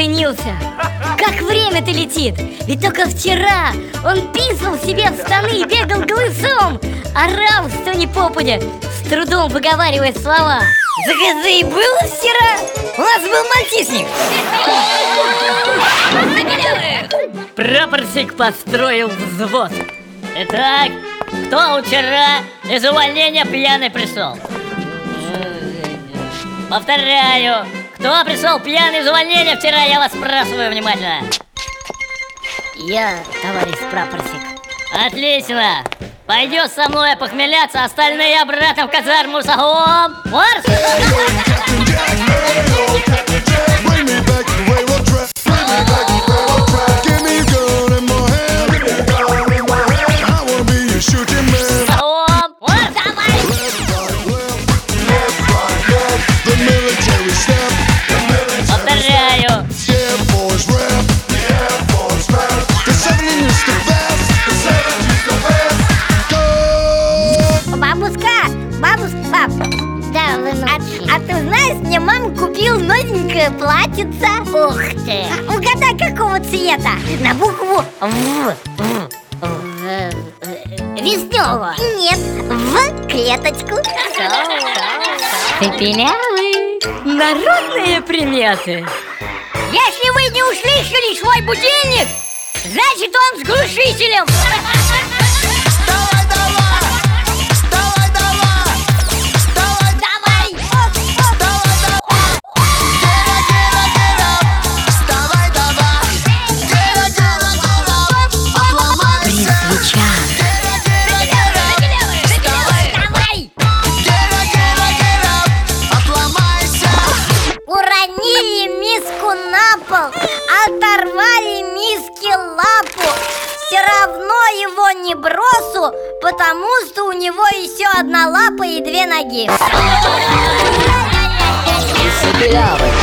заценился Как время-то летит? Ведь только вчера он писал себе в штаны и бегал голышом Орал, что не попадя С трудом выговаривая слова. Это и было вчера? У нас был мальчишник. Прапорщик построил взвод. Итак, кто вчера из увольнения пьяный пришел? Повторяю, кто пришел пьяный из увольнения вчера, я вас спрашиваю внимательно Я, товарищ прапорщик Отлично! Пойдешь со мной похмеляться, остальные обратно в казарму сагом! Марш! Ты знаешь, мне мама купил новенькое платьице. Ух ты! Угадай, какого цвета? На букву В Веснёво Нет, в клеточку. Пепелявый. Народные приметы. Если вы не услышали свой будильник, значит он с глушителем пол, оторвали миске лапу. Все равно его не бросу, потому что у него еще одна лапа и две ноги. Пепелявый